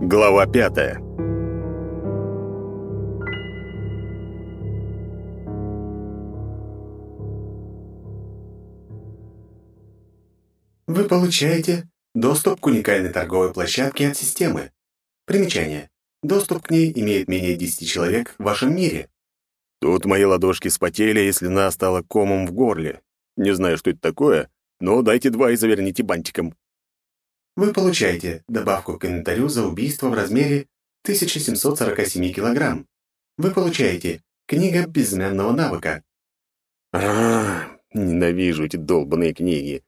Глава пятая Вы получаете доступ к уникальной торговой площадке от системы. Примечание. Доступ к ней имеет менее 10 человек в вашем мире. Тут мои ладошки спотели, и слюна стала комом в горле. Не знаю, что это такое, но дайте два и заверните бантиком. Вы получаете добавку к инвентарю за убийство в размере 1747 килограмм. Вы получаете книга безымянного навыка. А, ненавижу эти долбанные книги.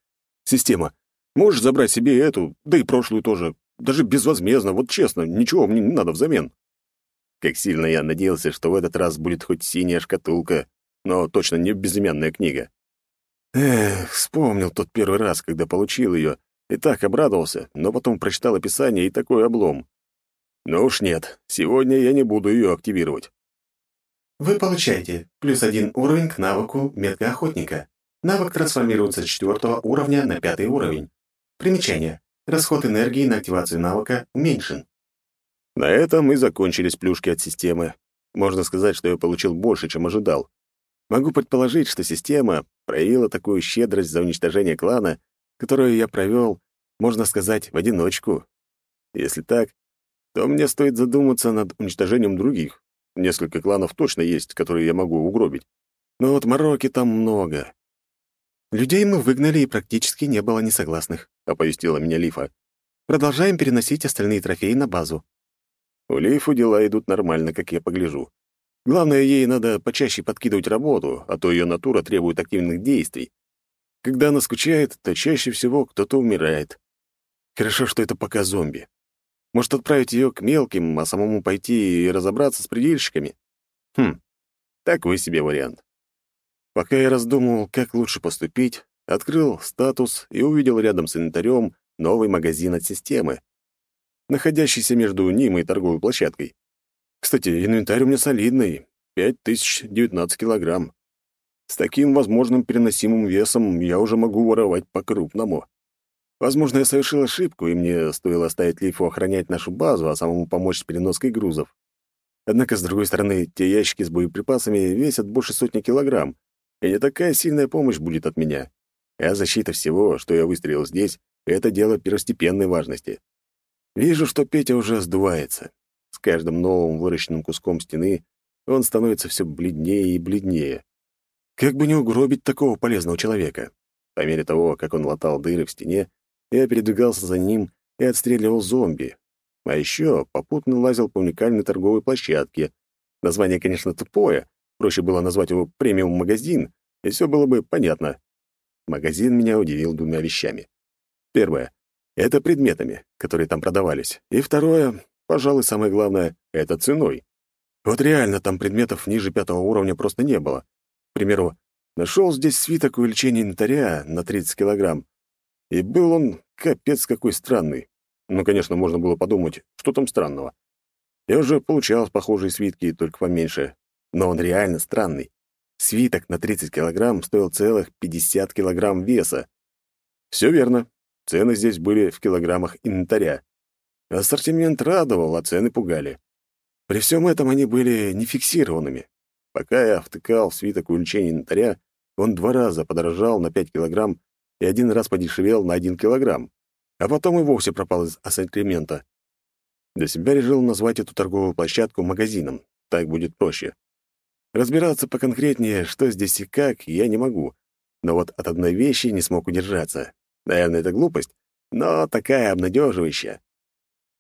Система, можешь забрать себе эту, да и прошлую тоже, даже безвозмездно, вот честно, ничего мне не надо взамен. Как сильно я надеялся, что в этот раз будет хоть синяя шкатулка, но точно не безымянная книга. Эх, вспомнил тот первый раз, когда получил ее, и так обрадовался, но потом прочитал описание и такой облом. Ну уж нет, сегодня я не буду ее активировать. Вы получаете плюс один уровень к навыку метка охотника. Навык трансформируется с четвертого уровня на пятый уровень. Примечание. Расход энергии на активацию навыка уменьшен. На этом и закончились плюшки от системы. Можно сказать, что я получил больше, чем ожидал. Могу предположить, что система проявила такую щедрость за уничтожение клана, которую я провел, можно сказать, в одиночку. Если так, то мне стоит задуматься над уничтожением других. Несколько кланов точно есть, которые я могу угробить. Но вот мороки там много. «Людей мы выгнали, и практически не было несогласных», — оповестила меня Лифа. «Продолжаем переносить остальные трофеи на базу». У Лифу дела идут нормально, как я погляжу. Главное, ей надо почаще подкидывать работу, а то ее натура требует активных действий. Когда она скучает, то чаще всего кто-то умирает. Хорошо, что это пока зомби. Может, отправить ее к мелким, а самому пойти и разобраться с предельщиками? Хм, такой себе вариант. Пока я раздумывал, как лучше поступить, открыл статус и увидел рядом с инвентарем новый магазин от системы, находящийся между ним и торговой площадкой. Кстати, инвентарь у меня солидный — 5019 килограмм. С таким возможным переносимым весом я уже могу воровать по-крупному. Возможно, я совершил ошибку, и мне стоило оставить Лифу охранять нашу базу, а самому помочь с переноской грузов. Однако, с другой стороны, те ящики с боеприпасами весят больше сотни килограмм, и не такая сильная помощь будет от меня. А защита всего, что я выстрелил здесь, это дело первостепенной важности. Вижу, что Петя уже сдувается. С каждым новым выращенным куском стены он становится все бледнее и бледнее. Как бы не угробить такого полезного человека? По мере того, как он латал дыры в стене, я передвигался за ним и отстреливал зомби. А еще попутно лазил по уникальной торговой площадке. Название, конечно, тупое, Проще было назвать его премиум-магазин, и все было бы понятно. Магазин меня удивил двумя вещами. Первое — это предметами, которые там продавались. И второе, пожалуй, самое главное — это ценой. Вот реально там предметов ниже пятого уровня просто не было. К примеру, нашел здесь свиток увеличения инвентаря на 30 килограмм. И был он капец какой странный. Ну, конечно, можно было подумать, что там странного. Я уже получал похожие свитки, только поменьше, но он реально странный. Свиток на 30 килограмм стоил целых 50 килограмм веса. Все верно. Цены здесь были в килограммах инвентаря. Ассортимент радовал, а цены пугали. При всем этом они были нефиксированными. Пока я втыкал свиток увеличения инвентаря, он два раза подорожал на 5 килограмм и один раз подешевел на 1 килограмм, а потом и вовсе пропал из ассортимента. Для себя решил назвать эту торговую площадку магазином. Так будет проще. Разбираться поконкретнее, что здесь и как, я не могу. Но вот от одной вещи не смог удержаться. Наверное, это глупость, но такая обнадеживающая.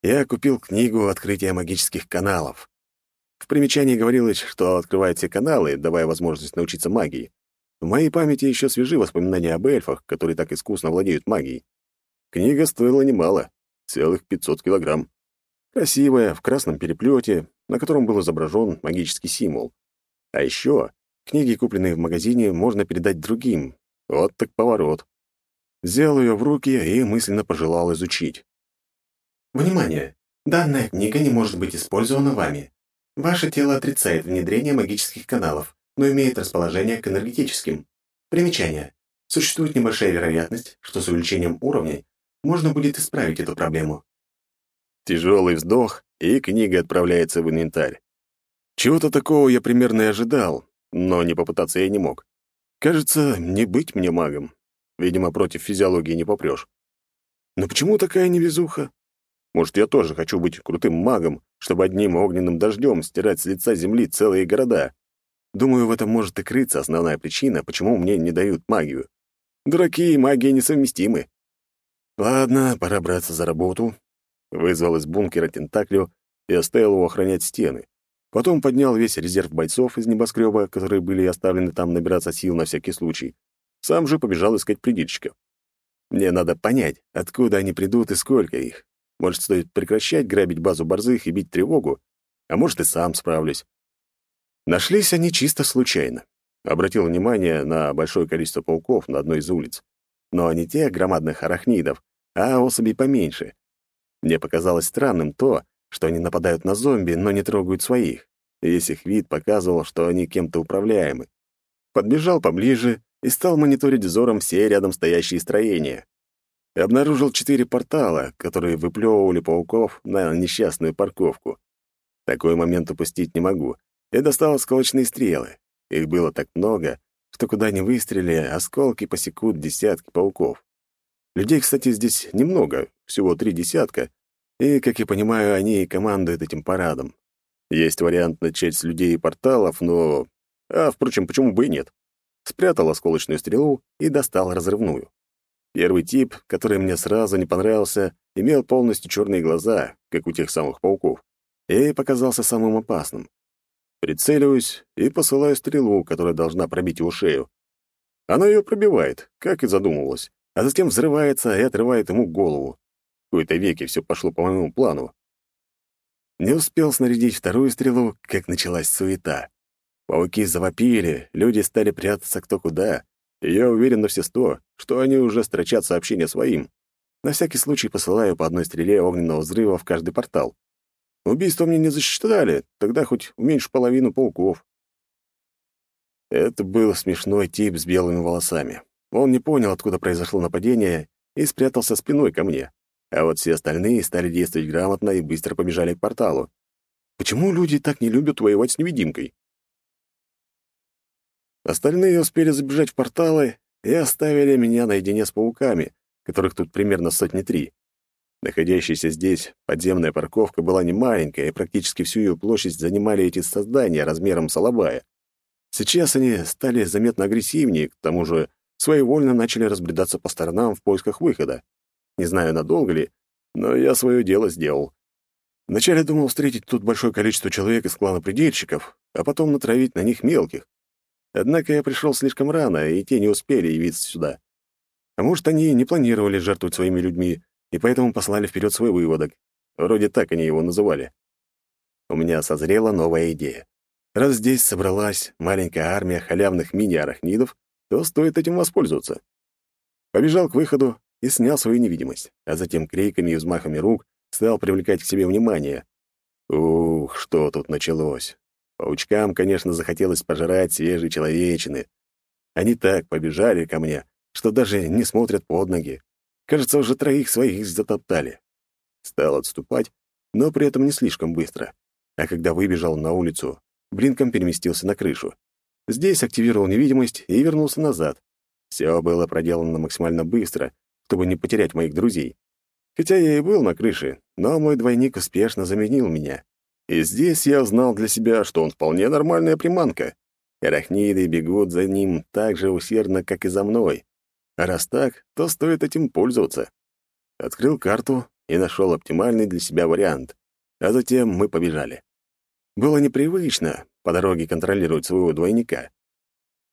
Я купил книгу «Открытие магических каналов». В примечании говорилось, что открывает все каналы, давая возможность научиться магии. В моей памяти еще свежи воспоминания об эльфах, которые так искусно владеют магией. Книга стоила немало, целых 500 килограмм. Красивая, в красном переплете, на котором был изображен магический символ. А еще книги, купленные в магазине, можно передать другим. Вот так поворот. Взял ее в руки и мысленно пожелал изучить. Внимание! Данная книга не может быть использована вами. Ваше тело отрицает внедрение магических каналов, но имеет расположение к энергетическим. Примечание. Существует небольшая вероятность, что с увеличением уровней можно будет исправить эту проблему. Тяжелый вздох, и книга отправляется в инвентарь. Чего-то такого я примерно и ожидал, но не попытаться я не мог. Кажется, не быть мне магом. Видимо, против физиологии не попрешь. Но почему такая невезуха? Может, я тоже хочу быть крутым магом, чтобы одним огненным дождем стирать с лица земли целые города. Думаю, в этом может и крыться основная причина, почему мне не дают магию. Дураки и магия несовместимы. Ладно, пора браться за работу. Вызвал из бункера тентаклю и оставил его охранять стены. Потом поднял весь резерв бойцов из небоскреба, которые были оставлены там набираться сил на всякий случай. Сам же побежал искать предельщиков. Мне надо понять, откуда они придут и сколько их. Может, стоит прекращать грабить базу борзых и бить тревогу, а может, и сам справлюсь. Нашлись они чисто случайно. Обратил внимание на большое количество пауков на одной из улиц. Но не тех громадных арахнидов, а особей поменьше. Мне показалось странным то, что они нападают на зомби, но не трогают своих. Весь их вид показывал, что они кем-то управляемы. Подбежал поближе и стал мониторить взором все рядом стоящие строения. И обнаружил четыре портала, которые выплевывали пауков на несчастную парковку. Такой момент упустить не могу. Я достал осколочные стрелы. Их было так много, что куда ни выстрели, осколки посекут десятки пауков. Людей, кстати, здесь немного, всего три десятка, и, как я понимаю, они и командуют этим парадом. Есть вариант начать с людей и порталов, но... А, впрочем, почему бы и нет? Спрятал осколочную стрелу и достал разрывную. Первый тип, который мне сразу не понравился, имел полностью черные глаза, как у тех самых пауков, и показался самым опасным. Прицеливаюсь и посылаю стрелу, которая должна пробить его шею. Она ее пробивает, как и задумывалось, а затем взрывается и отрывает ему голову кои-то веки все пошло по моему плану. Не успел снарядить вторую стрелу, как началась суета. Пауки завопили, люди стали прятаться кто куда, и я уверен на все сто, что они уже строчат сообщения своим. На всякий случай посылаю по одной стреле огненного взрыва в каждый портал. Убийство мне не засчитали, тогда хоть уменьшу половину пауков. Это был смешной тип с белыми волосами. Он не понял, откуда произошло нападение, и спрятался спиной ко мне. А вот все остальные стали действовать грамотно и быстро побежали к порталу. Почему люди так не любят воевать с невидимкой? Остальные успели забежать в порталы и оставили меня наедине с пауками, которых тут примерно сотни три. Находящаяся здесь подземная парковка была не маленькая, и практически всю ее площадь занимали эти создания размером с алабая. Сейчас они стали заметно агрессивнее, к тому же своевольно начали разбредаться по сторонам в поисках выхода. Не знаю, надолго ли, но я свое дело сделал. Вначале думал встретить тут большое количество человек из клана предельщиков, а потом натравить на них мелких. Однако я пришел слишком рано, и те не успели явиться сюда. А может, они не планировали жертвовать своими людьми, и поэтому послали вперед свой выводок. Вроде так они его называли. У меня созрела новая идея. Раз здесь собралась маленькая армия халявных мини-арахнидов, то стоит этим воспользоваться. Побежал к выходу, и снял свою невидимость, а затем криками и взмахами рук стал привлекать к себе внимание. Ух, что тут началось. Паучкам, конечно, захотелось пожрать свежей человечины. Они так побежали ко мне, что даже не смотрят под ноги. Кажется, уже троих своих затоптали. Стал отступать, но при этом не слишком быстро. А когда выбежал на улицу, блинком переместился на крышу. Здесь активировал невидимость и вернулся назад. Все было проделано максимально быстро, чтобы не потерять моих друзей. Хотя я и был на крыше, но мой двойник успешно заменил меня. И здесь я узнал для себя, что он вполне нормальная приманка. Арахниды бегут за ним так же усердно, как и за мной. А раз так, то стоит этим пользоваться. Открыл карту и нашел оптимальный для себя вариант. А затем мы побежали. Было непривычно по дороге контролировать своего двойника.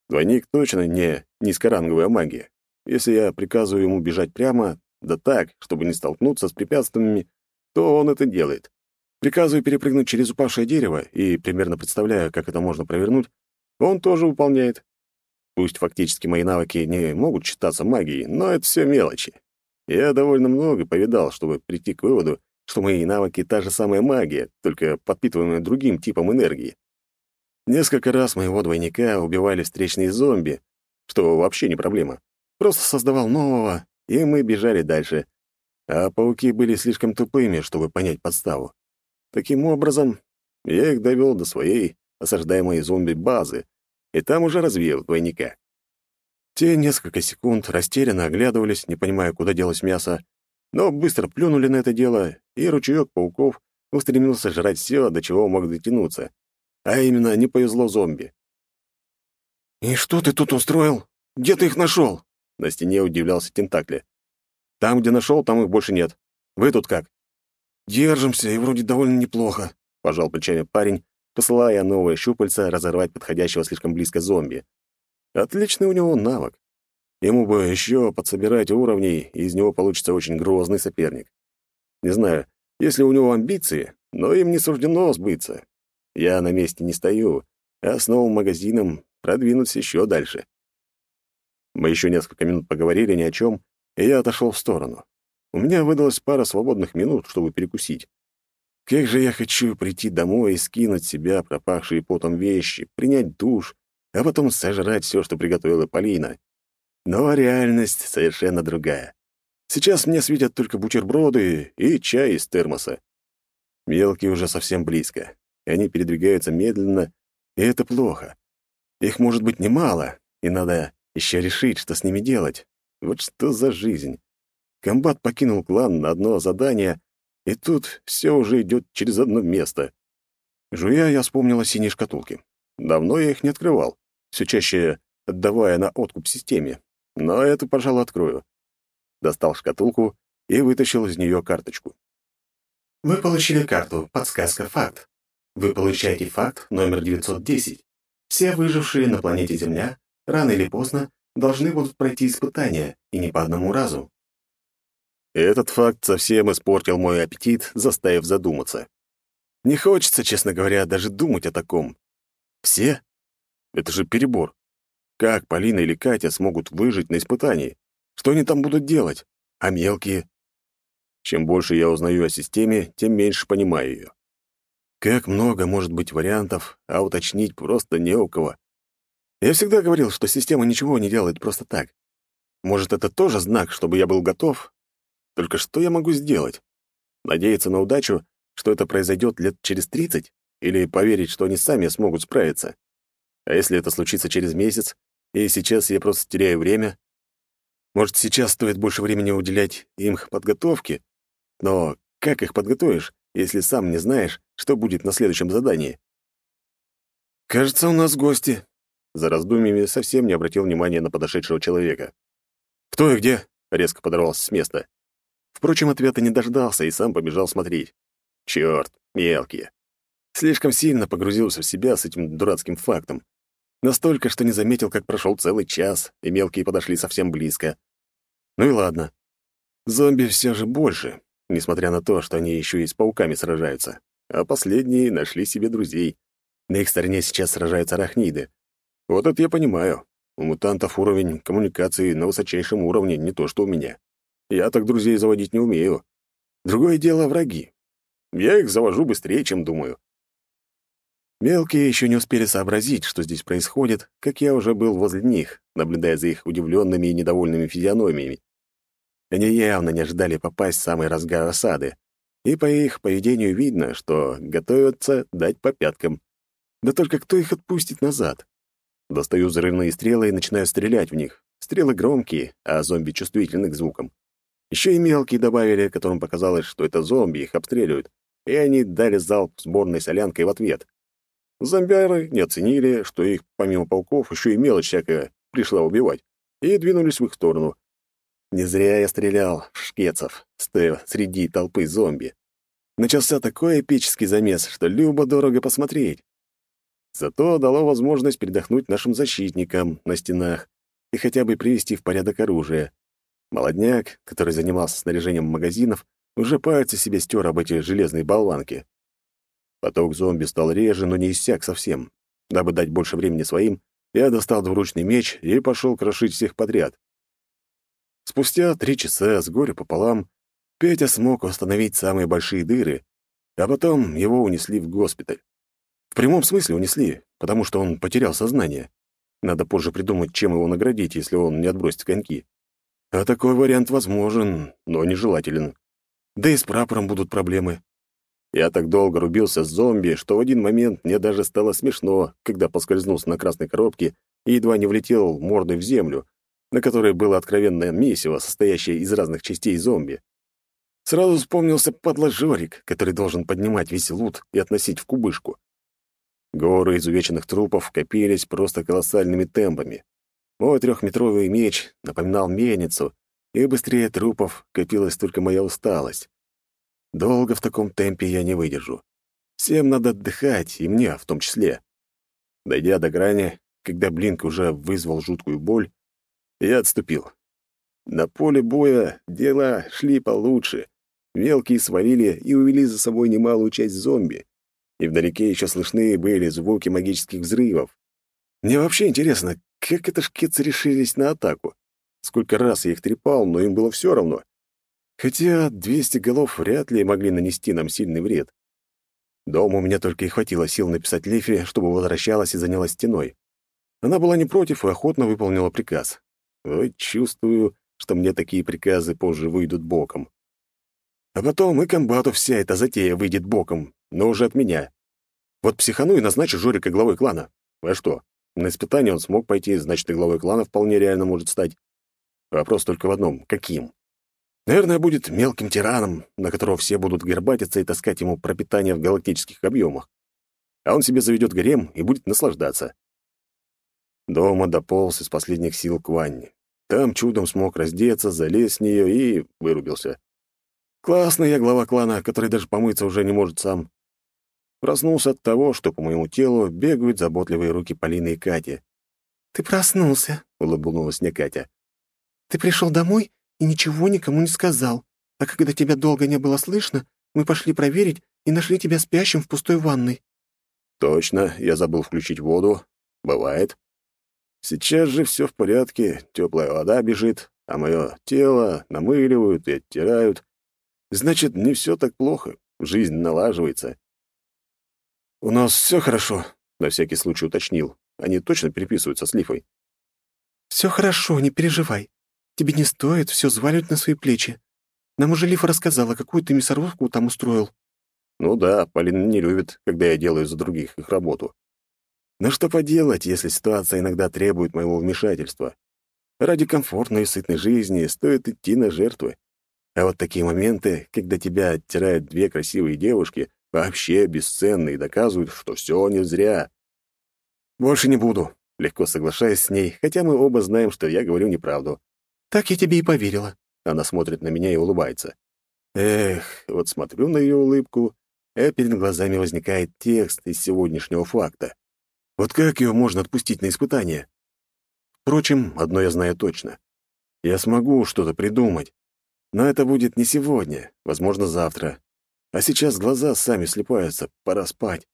Двойник точно не низкоранговая магия. Если я приказываю ему бежать прямо, да так, чтобы не столкнуться с препятствиями, то он это делает. Приказываю перепрыгнуть через упавшее дерево и примерно представляю, как это можно провернуть, он тоже выполняет. Пусть фактически мои навыки не могут считаться магией, но это все мелочи. Я довольно много повидал, чтобы прийти к выводу, что мои навыки — та же самая магия, только подпитываемая другим типом энергии. Несколько раз моего двойника убивали встречные зомби, что вообще не проблема. Просто создавал нового, и мы бежали дальше. А пауки были слишком тупыми, чтобы понять подставу. Таким образом, я их довел до своей осаждаемой зомби-базы, и там уже развеял двойника. Те несколько секунд растерянно оглядывались, не понимая, куда делось мясо, но быстро плюнули на это дело, и ручеек пауков устремился жрать все, до чего мог дотянуться. А именно, не повезло зомби. «И что ты тут устроил? Где ты их нашел?» На стене удивлялся Тентакли. «Там, где нашел, там их больше нет. Вы тут как?» «Держимся, и вроде довольно неплохо», — пожал плечами парень, посылая новое щупальце разорвать подходящего слишком близко зомби. Отличный у него навык. Ему бы еще подсобирать уровней, и из него получится очень грозный соперник. Не знаю, есть ли у него амбиции, но им не суждено сбыться. Я на месте не стою, а с новым магазином продвинуться еще дальше. Мы еще несколько минут поговорили ни о чем, и я отошел в сторону. У меня выдалась пара свободных минут, чтобы перекусить. Как же я хочу прийти домой и скинуть себя пропахшие потом вещи, принять душ, а потом сожрать все, что приготовила Полина. Но реальность совершенно другая. Сейчас мне светят только бутерброды и чай из термоса. Мелкие уже совсем близко, и они передвигаются медленно, и это плохо. Их может быть немало, и надо еще решить, что с ними делать. Вот что за жизнь. Комбат покинул клан на одно задание, и тут все уже идет через одно место. Жуя, я вспомнил о синей шкатулке. Давно я их не открывал все чаще отдавая на откуп системе. Но эту, пожалуй, открою. Достал шкатулку и вытащил из нее карточку. Вы получили карту «Подсказка факт». Вы получаете факт номер 910. Все выжившие на планете Земля рано или поздно должны будут пройти испытания, и не по одному разу. Этот факт совсем испортил мой аппетит, заставив задуматься. Не хочется, честно говоря, даже думать о таком. Все? Это же перебор. Как Полина или Катя смогут выжить на испытании? Что они там будут делать? А мелкие? Чем больше я узнаю о системе, тем меньше понимаю ее. Как много может быть вариантов, а уточнить просто не у кого. Я всегда говорил, что система ничего не делает просто так. Может, это тоже знак, чтобы я был готов? Только что я могу сделать? Надеяться на удачу, что это произойдет лет через тридцать? Или поверить, что они сами смогут справиться? А если это случится через месяц, и сейчас я просто теряю время? Может, сейчас стоит больше времени уделять им подготовке? Но как их подготовишь, если сам не знаешь, что будет на следующем задании? «Кажется, у нас гости». За раздумьями совсем не обратил внимания на подошедшего человека. «Кто и где?» — резко подорвался с места. Впрочем, ответа не дождался и сам побежал смотреть. Черт, мелкие. Слишком сильно погрузился в себя с этим дурацким фактом. Настолько, что не заметил, как прошел целый час, и мелкие подошли совсем близко. Ну и ладно. Зомби все же больше, несмотря на то, что они еще и с пауками сражаются. А последние нашли себе друзей. На их стороне сейчас сражаются арахниды. Вот это я понимаю. У мутантов уровень коммуникации на высочайшем уровне, не то что у меня. Я так друзей заводить не умею. Другое дело — враги. Я их завожу быстрее, чем думаю. Мелкие еще не успели сообразить, что здесь происходит, как я уже был возле них, наблюдая за их удивленными и недовольными физиономиями. Они явно не ожидали попасть в самый разгар осады, и по их поведению видно, что готовятся дать по пяткам. Да только кто их отпустит назад? Достаю взрывные стрелы и начинаю стрелять в них. Стрелы громкие, а зомби чувствительны к звукам. Еще и мелкие добавили, которым показалось, что это зомби их обстреливают, и они дали залп сборной солянкой в ответ. Зомбяры не оценили, что их, помимо полков, еще и мелочь всякая пришла убивать, и двинулись в их сторону. Не зря я стрелял в шкетцев, стоя среди толпы зомби. Начался такой эпический замес, что любо-дорого посмотреть. Зато дало возможность передохнуть нашим защитникам на стенах и хотя бы привести в порядок оружие. Молодняк, который занимался снаряжением магазинов, уже пальцы себе стер об эти железные болванки. Поток зомби стал реже, но не иссяк совсем. Дабы дать больше времени своим, я достал двуручный меч и пошел крошить всех подряд. Спустя три часа с горя пополам Петя смог восстановить самые большие дыры, а потом его унесли в госпиталь. В прямом смысле унесли, потому что он потерял сознание. Надо позже придумать, чем его наградить, если он не отбросит коньки. А такой вариант возможен, но нежелателен. Да и с прапором будут проблемы. Я так долго рубился с зомби, что в один момент мне даже стало смешно, когда поскользнулся на красной коробке и едва не влетел мордой в землю, на которой было откровенное месиво, состоящее из разных частей зомби. Сразу вспомнился падла Жорик, который должен поднимать весь лут и относить в кубышку. Горы изувеченных трупов копились просто колоссальными темпами. Мой трехметровый меч напоминал мельницу, и быстрее трупов копилась только моя усталость. Долго в таком темпе я не выдержу. Всем надо отдыхать, и мне в том числе. Дойдя до грани, когда Блинк уже вызвал жуткую боль, я отступил. На поле боя дела шли получше. Мелкие свалили и увели за собой немалую часть зомби. И вдалеке еще слышны были звуки магических взрывов. Мне вообще интересно, как это шкетцы решились на атаку? Сколько раз я их трепал, но им было все равно. Хотя 200 голов вряд ли могли нанести нам сильный вред. Дома у меня только и хватило сил написать Лифе, чтобы возвращалась и занялась стеной. Она была не против и охотно выполнила приказ. Вот чувствую, что мне такие приказы позже выйдут боком. А потом и комбату вся эта затея выйдет боком, но уже от меня. Вот психану и назначу Жорика главой клана. А что? На испытание он смог пойти, значит, и главой клана вполне реально может стать. Вопрос только в одном — каким? Наверное, будет мелким тираном, на которого все будут горбатиться и таскать ему пропитание в галактических объемах. А он себе заведет гарем и будет наслаждаться. Дома дополз из последних сил к ванне. Там чудом смог раздеться, залез в нее и вырубился. Классный я глава клана, который даже помыться уже не может сам. Проснулся от того, что по моему телу бегают заботливые руки Полины и Кати. «Ты проснулся», — улыбнулась мне Катя. «Ты пришел домой и ничего никому не сказал. А когда тебя долго не было слышно, мы пошли проверить и нашли тебя спящим в пустой ванной». «Точно, я забыл включить воду. Бывает. Сейчас же все в порядке, теплая вода бежит, а мое тело намыливают и оттирают. Значит, не все так плохо, жизнь налаживается. «У нас все хорошо», — на всякий случай уточнил. Они точно переписываются с Лифой. «Все хорошо, не переживай. Тебе не стоит все зваливать на свои плечи. Нам уже Лифа рассказала, какую ты мясорубку там устроил». «Ну да, Полина не любит, когда я делаю за других их работу. Но что поделать, если ситуация иногда требует моего вмешательства? Ради комфортной и сытной жизни стоит идти на жертвы. А вот такие моменты, когда тебя оттирают две красивые девушки, вообще бесценны и доказывают, что все не зря. Больше не буду, легко соглашаясь с ней, хотя мы оба знаем, что я говорю неправду. Так я тебе и поверила. Она смотрит на меня и улыбается. Эх, вот смотрю на ее улыбку, и перед глазами возникает текст из сегодняшнего факта. Вот как ее можно отпустить на испытание? Впрочем, одно я знаю точно. Я смогу что-то придумать, но это будет не сегодня, возможно, завтра. А сейчас глаза сами слепаются, пора спать.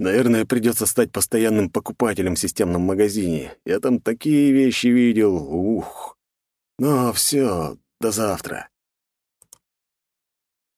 Наверное, придется стать постоянным покупателем в системном магазине. Я там такие вещи видел, ух. Но все, до завтра.